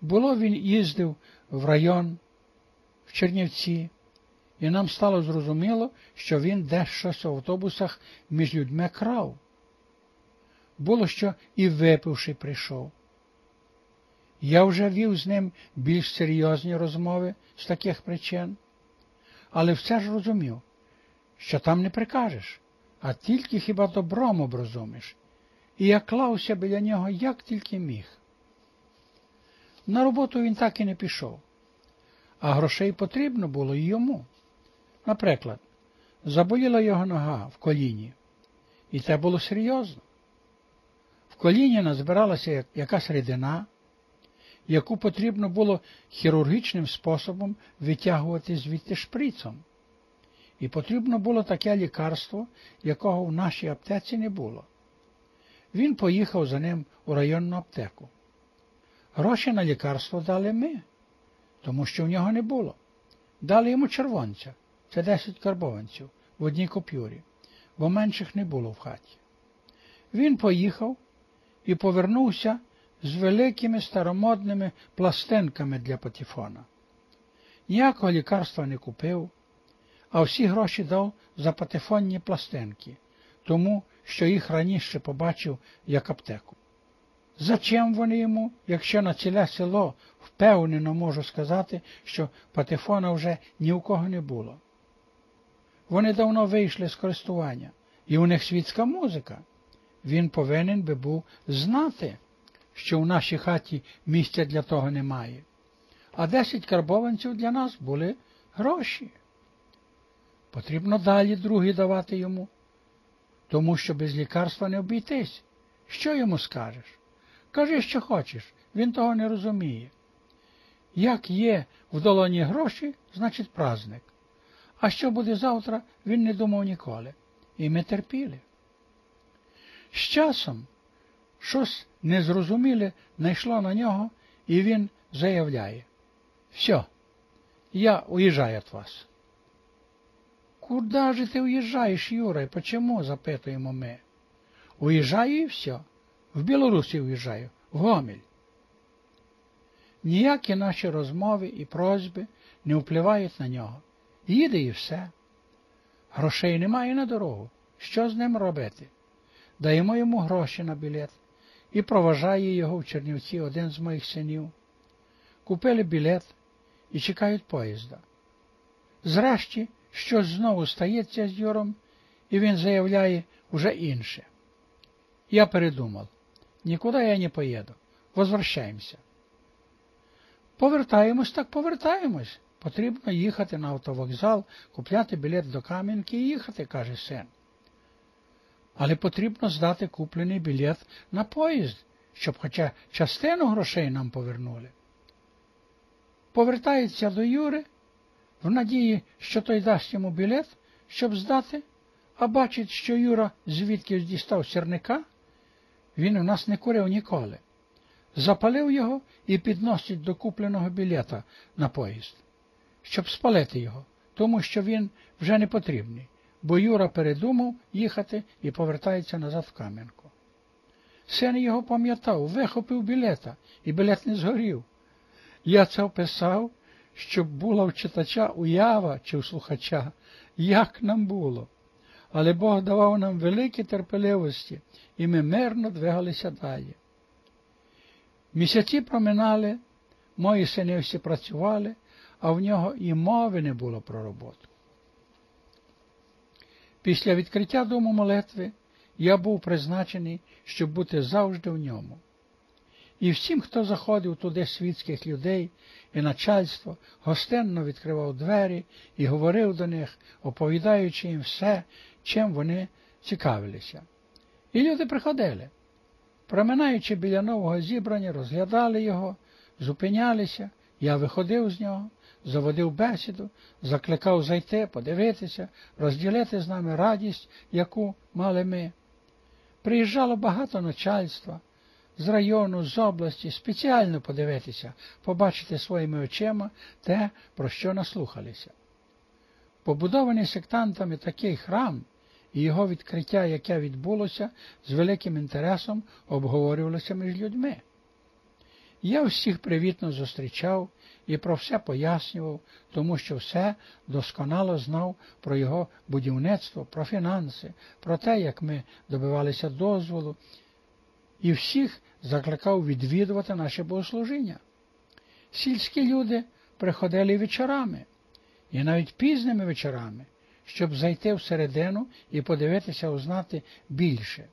Було він їздив в район, в Чернівці, і нам стало зрозуміло, що він дещо в автобусах між людьми крав. Було що і випивши прийшов. Я вже вів з ним більш серйозні розмови з таких причин, але все ж розумів, що там не прикажеш, а тільки хіба добром оброзумиш, і я клався біля нього як тільки міг. На роботу він так і не пішов, а грошей потрібно було й йому. Наприклад, заболіла його нога в коліні, і це було серйозно. В коліні назбиралася якась рідина, яку потрібно було хірургічним способом витягувати звідти шприцом. І потрібно було таке лікарство, якого в нашій аптеці не було. Він поїхав за ним у районну аптеку. Гроші на лікарство дали ми, тому що в нього не було. Дали йому червонця, це 10 карбованців в одній купюрі, бо менших не було в хаті. Він поїхав і повернувся з великими старомодними пластинками для патефона. Ніякого лікарства не купив, а всі гроші дав за патефонні пластинки, тому що їх раніше побачив як аптеку. Зачем вони йому, якщо на ціле село впевнено можу сказати, що патефона вже ні у кого не було? Вони давно вийшли з користування, і у них світська музика. Він повинен би був знати, що в нашій хаті місця для того немає. А десять карбованців для нас були гроші. Потрібно далі другі давати йому, тому що без лікарства не обійтись. Що йому скажеш? Кажи, що хочеш, він того не розуміє. Як є в долоні гроші, значить праздник. А що буде завтра, він не думав ніколи. І ми терпіли. З часом щось незрозуміле найшло на нього, і він заявляє Все, я уїжджаю від вас. Куда же ти уїжджаєш, Юра, і почему? запитуємо ми. Уїжджаю і все. В Білорусі уїжджаю, в Гомель. Ніякі наші розмови і просьби не впливають на нього. Їде і все. Грошей немає на дорогу. Що з ним робити? Даємо йому гроші на білет і проважає його в Чернівці один з моїх синів. Купили білет і чекають поїзда. Зрешті щось знову стається з Юром, і він заявляє уже інше. Я передумав, нікуди я не поїду, возвращаємося. Повертаємось, так повертаємось. Потрібно їхати на автовокзал, купляти білет до Кам'янки і їхати, каже син. Але потрібно здати куплений білет на поїзд, щоб хоча частину грошей нам повернули. Повертається до Юри в надії, що той дасть йому білет, щоб здати, а бачить, що Юра звідки дістав сірника, він у нас не курив ніколи. Запалив його і підносить до купленого білета на поїзд, щоб спалити його, тому що він вже не потрібний бо Юра передумав їхати і повертається назад в Кам'янку. Син його пам'ятав, вихопив білета, і білет не згорів. Я це описав, щоб була в читача уява чи у слухача, як нам було. Але Бог давав нам великі терпеливості, і ми мирно двигалися далі. Місяці проминали, мої сини всі працювали, а в нього і мови не було про роботу. Після відкриття дому молитви я був призначений, щоб бути завжди в ньому. І всім, хто заходив туди світських людей і начальство, гостинно відкривав двері і говорив до них, оповідаючи їм все, чим вони цікавилися. І люди приходили. Проминаючи біля нового зібрання, розглядали його, зупинялися, я виходив з нього, заводив бесіду, закликав зайти, подивитися, розділити з нами радість, яку мали ми. Приїжджало багато начальства з району, з області, спеціально подивитися, побачити своїми очима те, про що наслухалися. Побудований сектантами такий храм і його відкриття, яке відбулося, з великим інтересом обговорювалося між людьми. Я всіх привітно зустрічав і про все пояснював, тому що все досконало знав про його будівництво, про фінанси, про те, як ми добивалися дозволу, і всіх закликав відвідувати наше богослужіння. Сільські люди приходили вечорами, і навіть пізними вечорами, щоб зайти всередину і подивитися, узнати більше.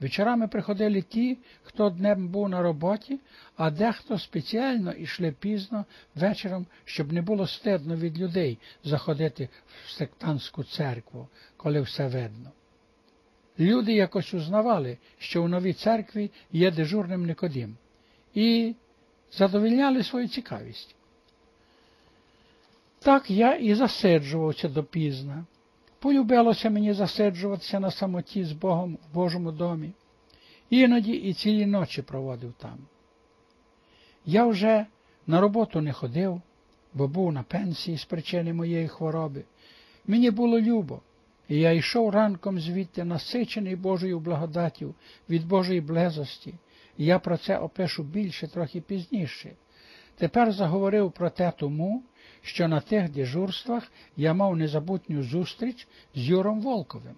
Вечорами приходили ті, хто днем був на роботі, а дехто спеціально йшли пізно вечором, щоб не було стидно від людей заходити в сектантську церкву, коли все видно. Люди якось узнавали, що у новій церкві є дежурним Никодим, і задовільняли свою цікавість. Так я і засиджувався допізна. Полюбилося мені засиджуватися на самоті з Богом в Божому домі. Іноді і цілі ночі проводив там. Я вже на роботу не ходив, бо був на пенсії з причини моєї хвороби. Мені було любо, і я йшов ранком звідти насичений Божою благодаттю від Божої близості, я про це опишу більше трохи пізніше. Тепер заговорив про те тому, що на тих дежурствах я мав незабутню зустріч з Юром Волковим.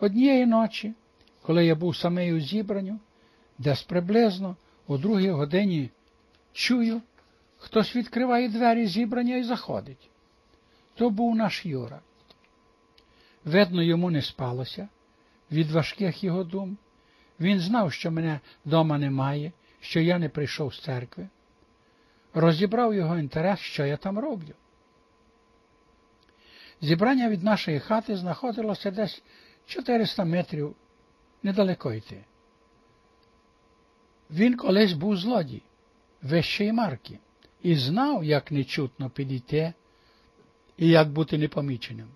Однієї ночі, коли я був самий у зібранню, десь приблизно о другій годині чую, хтось відкриває двері зібрання і заходить. То був наш Юра. Видно, йому не спалося від важких його дум. Він знав, що мене дома немає, що я не прийшов з церкви розібрав його інтерес, що я там роблю. Зібрання від нашої хати знаходилося десь 400 метрів недалеко йти. Він колись був злодій, вищої марки, і знав, як нечутно підійти і як бути непоміченим.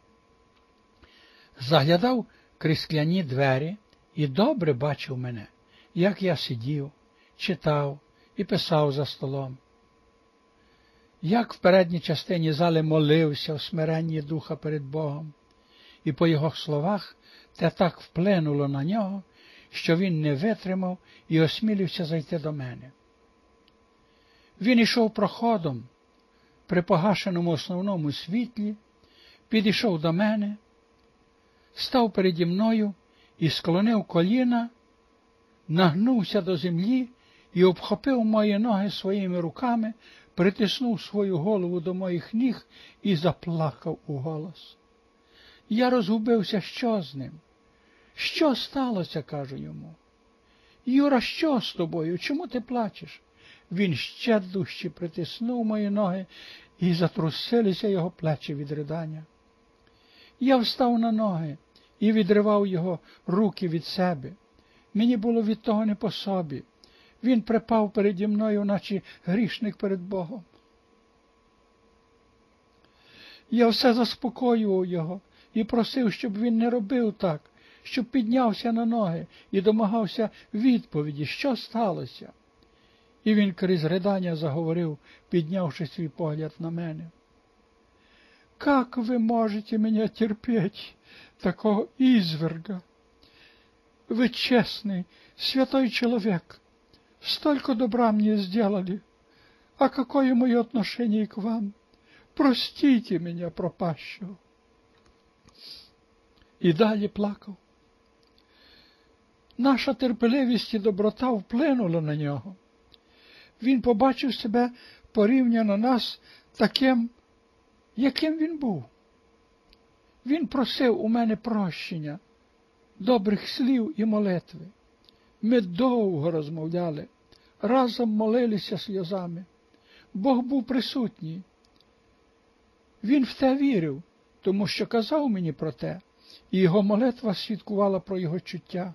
Заглядав крізь скляні двері і добре бачив мене, як я сидів, читав і писав за столом як в передній частині зали молився в смиренні духа перед Богом, і по його словах те так вплинуло на нього, що він не витримав і осмілився зайти до мене. Він ішов проходом при погашеному основному світлі, підійшов до мене, став переді мною і склонив коліна, нагнувся до землі і обхопив мої ноги своїми руками, притиснув свою голову до моїх ніг і заплакав у голос. Я розгубився, що з ним? Що сталося, кажу йому. Юра, що з тобою? Чому ти плачеш? Він ще дужче притиснув мої ноги і затрусилися його плечі від ридання. Я встав на ноги і відривав його руки від себе. Мені було від того не по собі. Він припав переді мною, наче грішник перед Богом. Я все заспокоював його і просив, щоб він не робив так, щоб піднявся на ноги і домагався відповіді, що сталося. І він крізь ридання заговорив, піднявши свій погляд на мене. Как ви можете мене терпеть, такого изверга? Ви чесний, святой чоловік. Столько добра мне сделали. А какое мое отношение к вам? Простите меня, пропащего. І далі плакав. Наша терпеливість і доброта вплинула на нього. Він побачив себе порівняно нас таким, яким він був. Він просив у мене прощення, добрих слів і молитви. Ми довго розмовляли, разом молилися сльозами. Бог був присутній. Він в те вірив, тому що казав мені про те, і його молитва свідкувала про його чуття.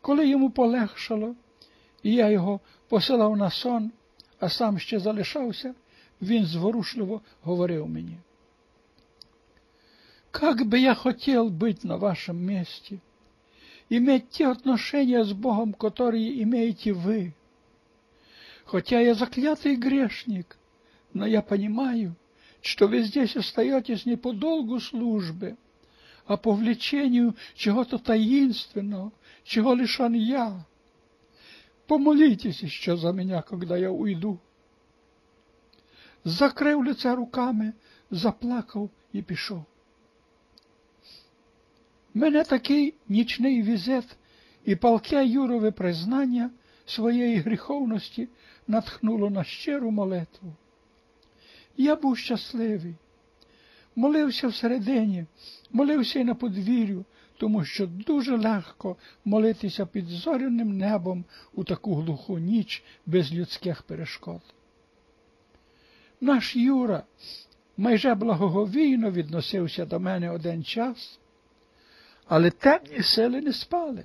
Коли йому полегшало, і я його посилав на сон, а сам ще залишався, він зворушливо говорив мені. Как бы я хотел быть на вашем месте, иметь те отношения с Богом, которые имеете вы. Хотя я заклятый грешник, но я понимаю, что вы здесь остаетесь не по долгу службы, а по влечению чего-то таинственного, чего лишен я. помолитесь еще за меня, когда я уйду. Закрив лице руками, заплакав і пішов. Мене такий нічний візит і палке Юрове признання своєї гріховності натхнуло на щиру молитву. Я був щасливий, молився всередині, молився й на подвір'ю, тому що дуже легко молитися під зоряним небом у таку глуху ніч без людських перешкод. Наш Юра майже благоговійно відносився до мене один час, але темні сили не спали.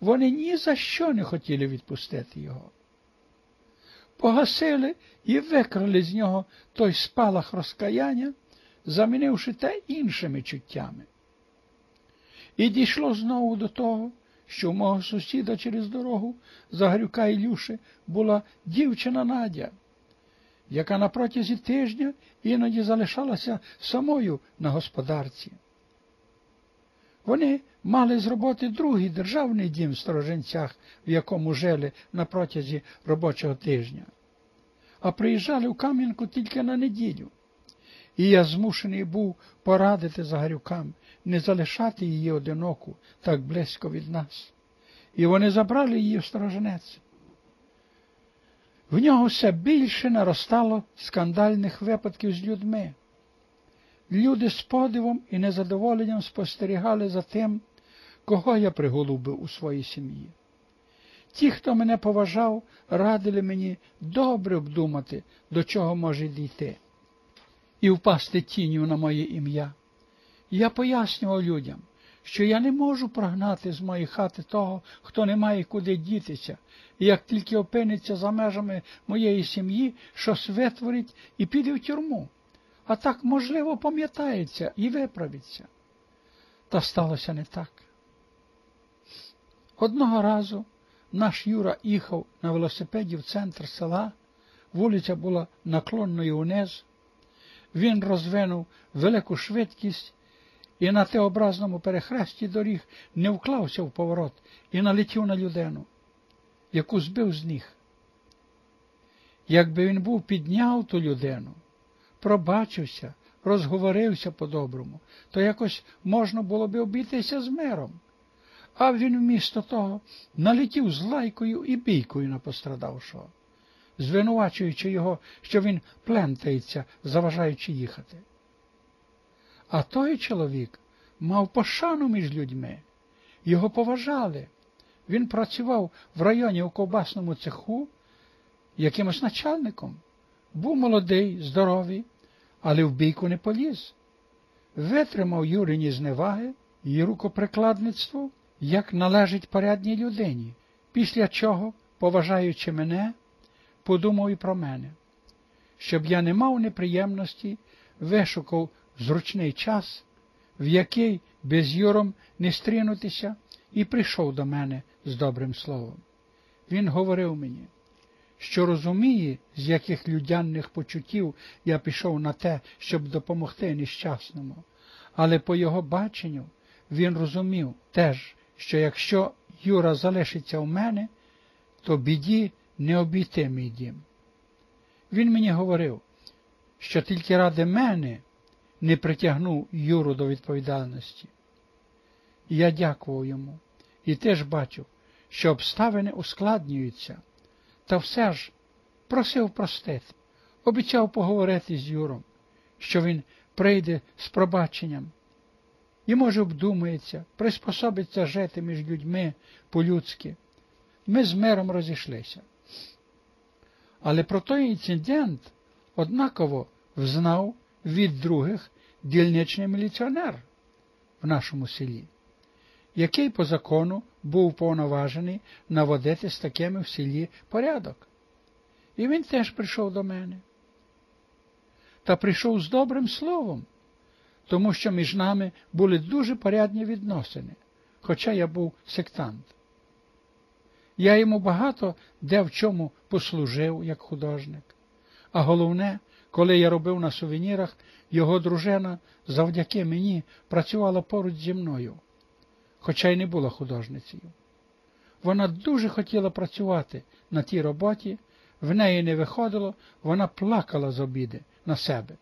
Вони ні за що не хотіли відпустити його. Погасили і викрали з нього той спалах розкаяння, замінивши те іншими чуттями. І дійшло знову до того, що у мого сусіда через дорогу Загрюка Ілюши була дівчина Надя, яка на протязі тижня іноді залишалася самою на господарці. Вони мали з роботи другий державний дім в Стороженцях, в якому жили на протязі робочого тижня, а приїжджали в Кам'янку тільки на неділю. І я змушений був порадити Загарюкам не залишати її одиноку так близько від нас. І вони забрали її в стороженець. В нього все більше наростало скандальних випадків з людьми. Люди з подивом і незадоволенням спостерігали за тим, кого я приголубив у своїй сім'ї. Ті, хто мене поважав, радили мені добре обдумати, до чого може дійти, і впасти тінню на моє ім'я. Я пояснював людям, що я не можу прогнати з моєї хати того, хто не має куди дітися, і як тільки опиниться за межами моєї сім'ї, щось витворить і піде в тюрму, а так, можливо, пам'ятається і виправиться. Та сталося не так. Одного разу наш Юра їхав на велосипеді в центр села, вулиця була наклонною униз, він розвинув велику швидкість і на теобразному перехресті доріг не вклався в поворот і налетів на людину, яку збив з ніг. Якби він був підняв ту людину, пробачився, розговорився по-доброму, то якось можна було б обійтися з миром. А він вмісто того налетів з лайкою і бійкою на пострадавшого, звинувачуючи його, що він плентається, заважаючи їхати. А той чоловік мав пошану між людьми, його поважали. Він працював в районі у ковбасному цеху якимось начальником. Був молодий, здоровий, але в бійку не поліз. Витримав Юрині зневаги і рукоприкладництво, як належить порядній людині, після чого, поважаючи мене, подумав і про мене, щоб я не мав неприємності, вишукав зручний час, в який без Юром не стрінутися, і прийшов до мене з добрим словом. Він говорив мені, що розуміє, з яких людянних почуттів я пішов на те, щоб допомогти нещасному, але по його баченню він розумів теж, що якщо Юра залишиться в мене, то біді не обійти мій дім. Він мені говорив, що тільки ради мене не притягнув Юру до відповідальності. Я дякував йому і теж бачив, що обставини ускладнюються, та все ж просив простити, обіцяв поговорити з Юром, що він прийде з пробаченням і, може, обдумається, приспособиться жити між людьми по-людськи. Ми з миром розійшлися. Але про той інцидент однаково взнав від других дільничний міліціонер в нашому селі, який по закону був повноважений наводити з такими в селі порядок. І він теж прийшов до мене. Та прийшов з добрим словом, тому що між нами були дуже порядні відносини, хоча я був сектант. Я йому багато де в чому послужив як художник, а головне, коли я робив на сувенірах, його дружина завдяки мені працювала поруч зі мною, хоча й не була художницею. Вона дуже хотіла працювати на тій роботі, в неї не виходило, вона плакала з обіди на себе.